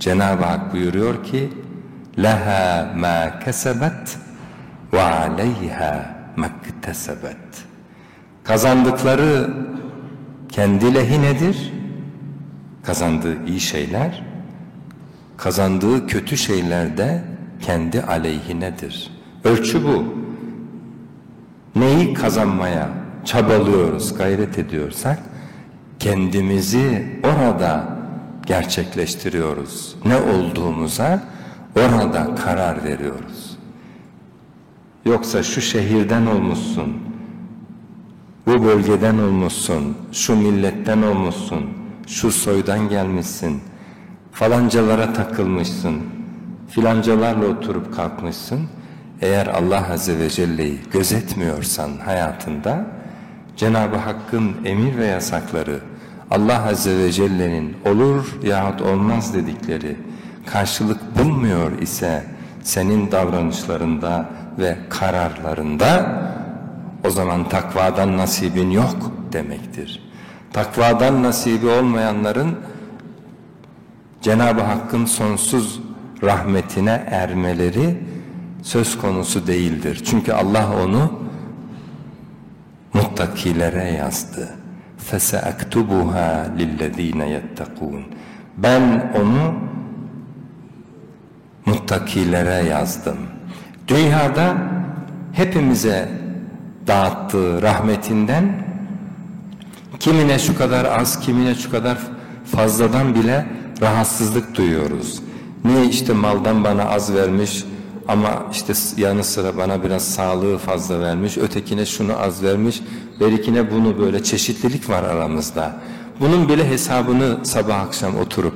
Cenab-ı Hak buyuruyor ki leha ma kesebet ve aleyha maktesebet kazandıkları kendi lehinedir kazandığı iyi şeyler kazandığı kötü şeyler de kendi aleyhinedir ölçü bu. Neyi kazanmaya çabalıyoruz gayret ediyorsak kendimizi orada gerçekleştiriyoruz ne olduğumuza orada karar veriyoruz Yoksa şu şehirden olmuşsun, bu bölgeden olmuşsun, şu milletten olmuşsun, şu soydan gelmişsin, falancalara takılmışsın, filancalarla oturup kalkmışsın. Eğer Allah Azze ve Celle'yi gözetmiyorsan hayatında, Cenab-ı Hakk'ın emir ve yasakları, Allah Azze ve Celle'nin olur yahut olmaz dedikleri karşılık bulmuyor ise senin davranışlarında, ve kararlarında o zaman takvadan nasibin yok demektir. Takvadan nasibi olmayanların Cenab-ı Hakk'ın sonsuz rahmetine ermeleri söz konusu değildir. Çünkü Allah onu muttakilere yazdı. فَسَأَكْتُبُهَا لِلَّذ۪ينَ يَتَّقُونَ Ben onu muttakilere yazdım. Dünyada hepimize dağıttığı rahmetinden kimine şu kadar az, kimine şu kadar fazladan bile rahatsızlık duyuyoruz. Niye işte maldan bana az vermiş ama işte yanı sıra bana biraz sağlığı fazla vermiş, ötekine şunu az vermiş, berikine bunu böyle çeşitlilik var aramızda. Bunun bile hesabını sabah akşam oturup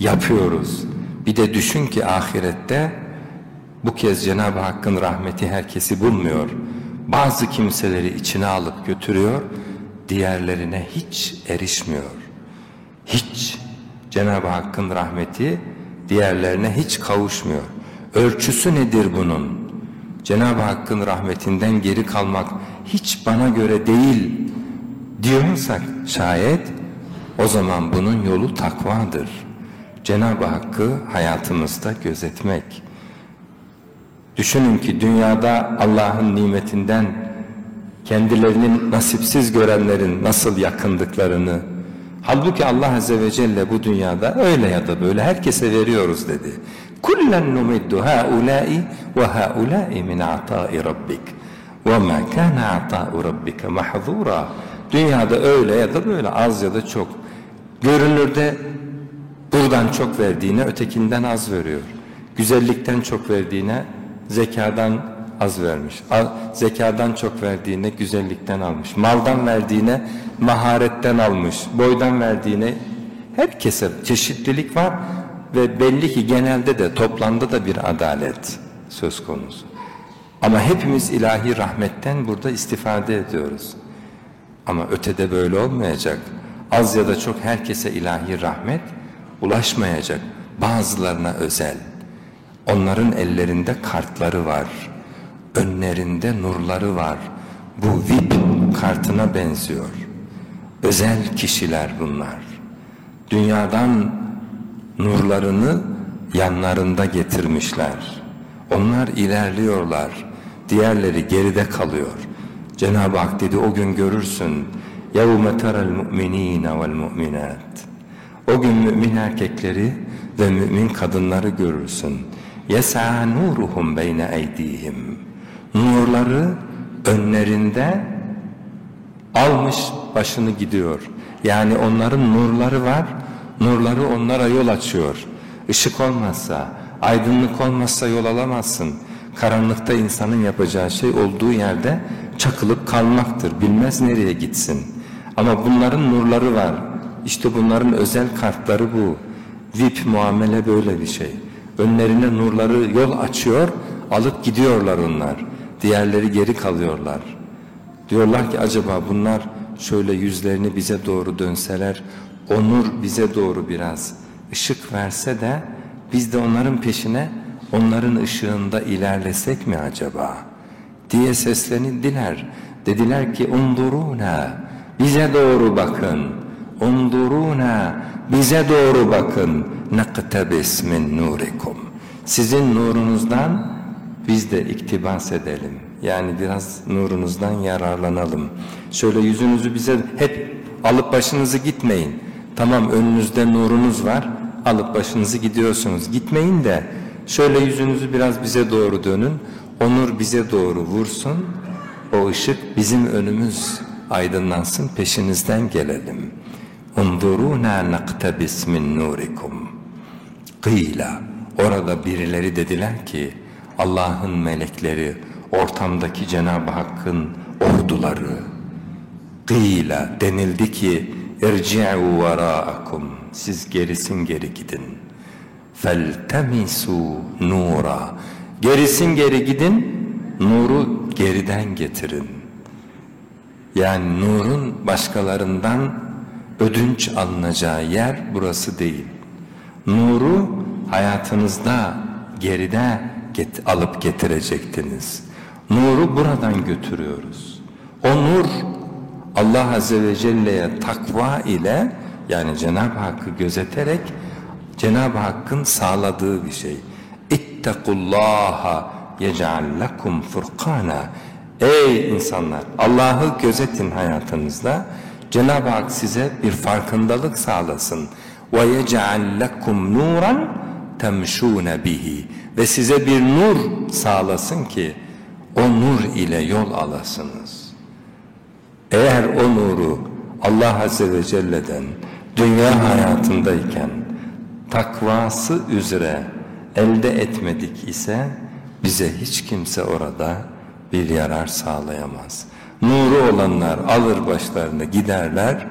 yapıyoruz. Bir de düşün ki ahirette bu kez Cenab-ı Hakk'ın rahmeti herkesi bulmuyor. Bazı kimseleri içine alıp götürüyor, diğerlerine hiç erişmiyor. Hiç Cenab-ı Hakk'ın rahmeti diğerlerine hiç kavuşmuyor. Ölçüsü nedir bunun? Cenab-ı Hakk'ın rahmetinden geri kalmak hiç bana göre değil diyorsak şayet o zaman bunun yolu takvadır. Cenab-ı Hakk'ı hayatımızda gözetmek. Düşünün ki dünyada Allah'ın nimetinden kendilerinin nasipsiz görenlerin nasıl yakındıklarını halbuki Allah Azze ve Celle bu dünyada öyle ya da böyle herkese veriyoruz dedi. Kullen numiddu haulâi ve haulâi min atâi rabbik mâ kâne atâ'u rabbike mahzûrâ Dünyada öyle ya da böyle az ya da çok. Görünürde buradan çok verdiğine ötekinden az veriyor. Güzellikten çok verdiğine zekadan az vermiş. Zekadan çok verdiğine güzellikten almış. Maldan verdiğine maharetten almış. Boydan verdiğine herkese çeşitlilik var ve belli ki genelde de toplamda da bir adalet söz konusu. Ama hepimiz ilahi rahmetten burada istifade ediyoruz. Ama ötede böyle olmayacak. Az ya da çok herkese ilahi rahmet ulaşmayacak. Bazılarına özel. Onların ellerinde kartları var. Önlerinde nurları var. Bu VIP kartına benziyor. Özel kişiler bunlar. Dünyadan nurlarını yanlarında getirmişler. Onlar ilerliyorlar. Diğerleri geride kalıyor. Cenab-ı Hak dedi o gün görürsün. يَوْمَ تَرَى الْمُؤْمِن۪ينَ وَالْمُؤْمِنَاتِ O gün mümin erkekleri ve mümin kadınları görürsün. يَسَعَى نُورُهُمْ بَيْنَ اَيْد۪يهِمْ Nurları önlerinde almış başını gidiyor. Yani onların nurları var, nurları onlara yol açıyor. Işık olmazsa, aydınlık olmazsa yol alamazsın. Karanlıkta insanın yapacağı şey olduğu yerde çakılıp kalmaktır. Bilmez nereye gitsin. Ama bunların nurları var. İşte bunların özel kartları bu. VIP muamele böyle bir şey. Önlerine nurları yol açıyor, alıp gidiyorlar onlar. Diğerleri geri kalıyorlar. Diyorlar ki acaba bunlar şöyle yüzlerini bize doğru dönseler, o nur bize doğru biraz ışık verse de biz de onların peşine onların ışığında ilerlesek mi acaba? diye seslenildiler. Dediler ki unduruna bize doğru bakın. Unduruna bize doğru bakın. Nektebis min nurikum. Sizin nurunuzdan biz de iktibas edelim. Yani biraz nurunuzdan yararlanalım. Şöyle yüzünüzü bize hep alıp başınızı gitmeyin. Tamam önünüzde nurunuz var. Alıp başınızı gidiyorsunuz. Gitmeyin de şöyle yüzünüzü biraz bize doğru dönün. O nur bize doğru vursun. O ışık bizim önümüz aydınlansın peşinizden gelelim. Unduruna naktabis min nurikum. Kıyla. Orada birileri dediler ki Allah'ın melekleri, ortamdaki Cenab-ı Hakk'ın orduları. Kıyla denildi ki irci'u varaakum. Siz gerisin geri gidin. Feltemisu nura. Gerisin geri gidin, nuru geriden getirin. Yani nurun başkalarından ödünç alınacağı yer burası değil. Nuru hayatınızda geride get alıp getirecektiniz. Nuru buradan götürüyoruz. O nur Allah Azze ve Celle'ye takva ile yani Cenab-ı Hakk'ı gözeterek Cenab-ı Hakk'ın sağladığı bir şey. İttekullaha yec'al lekum furkana. Ey insanlar Allah'ı gözetin hayatınızda. Cenab-ı Hak size bir farkındalık sağlasın. Ve yec'al lekum nuran temşûne bihi. Ve size bir nur sağlasın ki o nur ile yol alasınız. Eğer o nuru Allah Azze ve Celle'den dünya hayatındayken takvası üzere elde etmedik ise bize hiç kimse orada bir yarar sağlayamaz. Nuru olanlar alır başlarını giderler,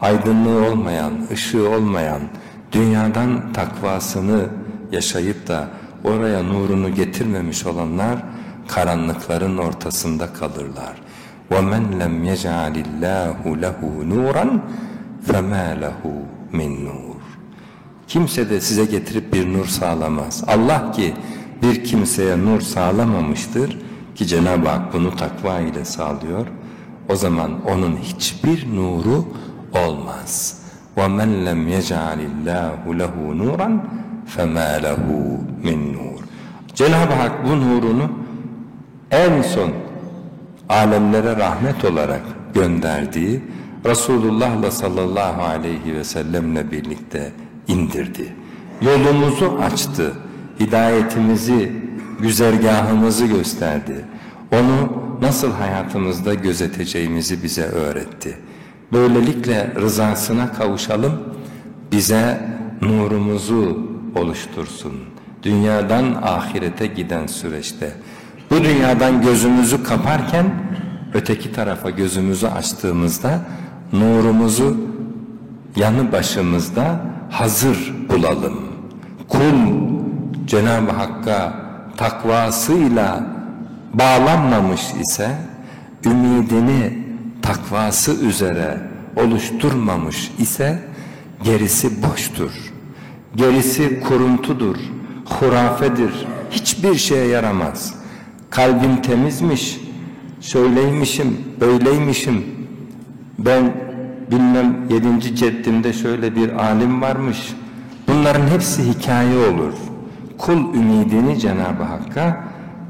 aydınlığı olmayan, ışığı olmayan, dünyadan takvasını yaşayıp da oraya nurunu getirmemiş olanlar karanlıkların ortasında kalırlar. وَمَنْ لَمْ يَجْعَلِ اللّٰهُ لَهُ نُورًا فَمَا لَهُ مِنْ نُورٍ Kimse de size getirip bir nur sağlamaz. Allah ki bir kimseye nur sağlamamıştır ki Cenab-ı Hak bunu takva ile sağlıyor. O zaman onun hiçbir nuru olmaz. وَمَنْ لَمْ يَجْعَلِ اللّٰهُ لَهُ نُورًا فَمَا لَهُ مِنْ نُورٍ Cenab-ı Hak bu nurunu en son alemlere rahmet olarak gönderdiği Resulullah sallallahu aleyhi ve sellemle birlikte indirdi. Yolumuzu açtı, hidayetimizi, güzergahımızı gösterdi. Onu nasıl hayatımızda gözeteceğimizi bize öğretti. Böylelikle rızasına kavuşalım, bize nurumuzu oluştursun. Dünyadan ahirete giden süreçte. Bu dünyadan gözümüzü kaparken öteki tarafa gözümüzü açtığımızda nurumuzu yanı başımızda hazır bulalım. Kul Cenab-ı Hakk'a takvasıyla bağlanmamış ise ümidini takvası üzere oluşturmamış ise gerisi boştur. Gerisi kuruntudur, hurafedir, hiçbir şeye yaramaz. Kalbim temizmiş, şöyleymişim, böyleymişim. Ben bilmem yedinci ceddimde şöyle bir alim varmış. Bunların hepsi hikaye olur. Kul ümidini Cenab-ı Hakk'a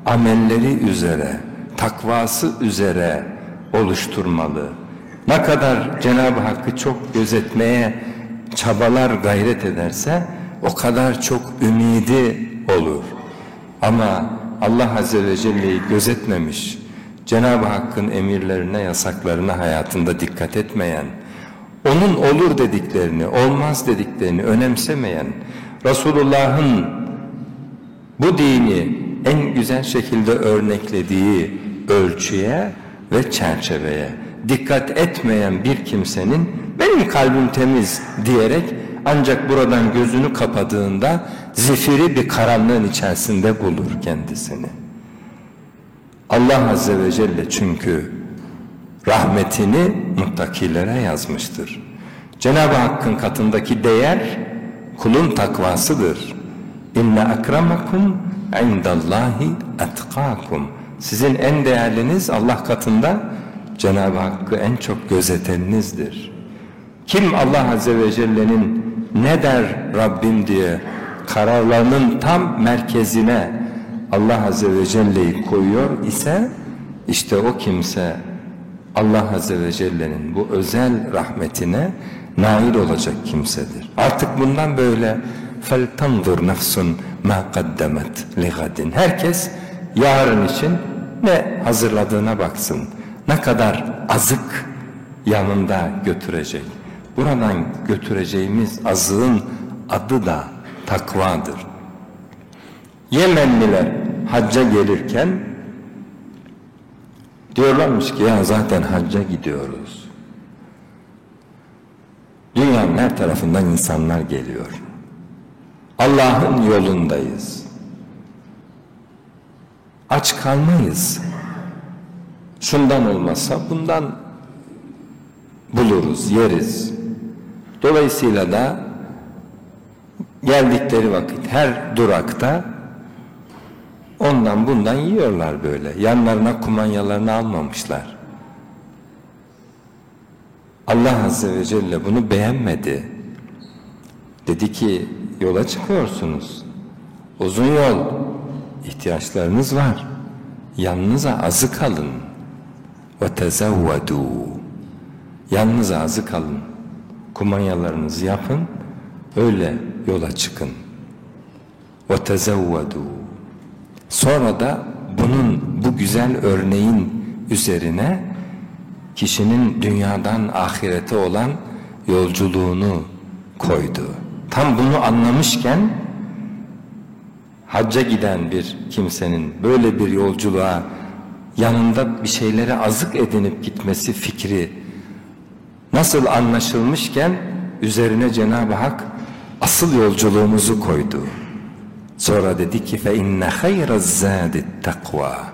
amelleri üzere, takvası üzere oluşturmalı. Ne kadar Cenab-ı Hakk'ı çok gözetmeye çabalar gayret ederse o kadar çok ümidi olur. Ama Allah Azze ve Celle'yi gözetmemiş, Cenab-ı Hakk'ın emirlerine, yasaklarına hayatında dikkat etmeyen, onun olur dediklerini, olmaz dediklerini önemsemeyen, Resulullah'ın bu dini en güzel şekilde örneklediği ölçüye ve çerçeveye dikkat etmeyen bir kimsenin benim kalbim temiz diyerek ancak buradan gözünü kapadığında zifiri bir karanlığın içerisinde bulur kendisini. Allah Azze ve Celle çünkü rahmetini muttakilere yazmıştır. Cenab-ı Hakk'ın katındaki değer kulun takvasıdır. İnne akramakum indallahi etkakum. Sizin en değerliniz Allah katında Cenab-ı Hakk'ı en çok gözeteninizdir. Kim Allah Azze ve Celle'nin ne der Rabbim diye kararlarının tam merkezine Allah Azze ve Celle'yi koyuyor ise işte o kimse Allah Azze ve Celle'nin bu özel rahmetine nail olacak kimsedir. Artık bundan böyle فَلْتَنْظُرْ نَفْسٌ مَا قَدَّمَتْ لِغَدٍ Herkes yarın için ne hazırladığına baksın. Ne kadar azık yanında götürecek. Buradan götüreceğimiz azığın adı da takvadır. Yemenliler hacca gelirken diyorlarmış ki ya zaten hacca gidiyoruz. Dünyanın her tarafından insanlar geliyor. Allah'ın yolundayız. Aç kalmayız. Şundan olmasa bundan buluruz, yeriz. Dolayısıyla da geldikleri vakit her durakta ondan bundan yiyorlar böyle. Yanlarına kumanyalarını almamışlar. Allah Azze ve Celle bunu beğenmedi. Dedi ki yola çıkıyorsunuz. Uzun yol, ihtiyaçlarınız var. Yanınıza azık alın. Ve tezevvedû. Yanınıza azık alın. Kumanyalarınızı yapın. Öyle yola çıkın. Ve tezevvedû. Sonra da bunun bu güzel örneğin üzerine kişinin dünyadan ahirete olan yolculuğunu koydu. Tam bunu anlamışken hacca giden bir kimsenin böyle bir yolculuğa yanında bir şeylere azık edinip gitmesi fikri nasıl anlaşılmışken üzerine Cenab-ı Hak asıl yolculuğumuzu koydu. Sonra dedi ki fe inne hayra zâdi takva.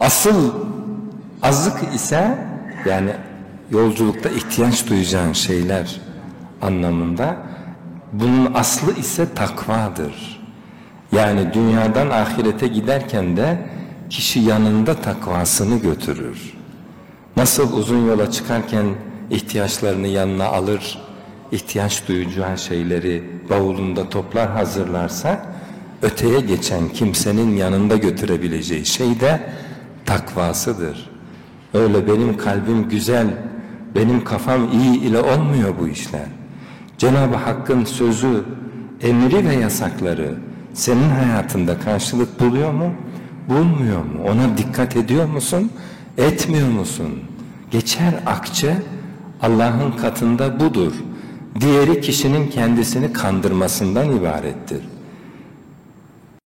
Asıl azık ise yani yolculukta ihtiyaç duyacağın şeyler anlamında bunun aslı ise takvadır. Yani dünyadan ahirete giderken de kişi yanında takvasını götürür. Nasıl uzun yola çıkarken ihtiyaçlarını yanına alır, ihtiyaç duyacağı şeyleri bavulunda toplar hazırlarsa, öteye geçen kimsenin yanında götürebileceği şey de takvasıdır. Öyle benim kalbim güzel, benim kafam iyi ile olmuyor bu işler. Cenab-ı Hakk'ın sözü, emri ve yasakları senin hayatında karşılık buluyor mu? Bulmuyor mu? Ona dikkat ediyor musun? Etmiyor musun? Geçer akçe Allah'ın katında budur. Diğeri kişinin kendisini kandırmasından ibarettir.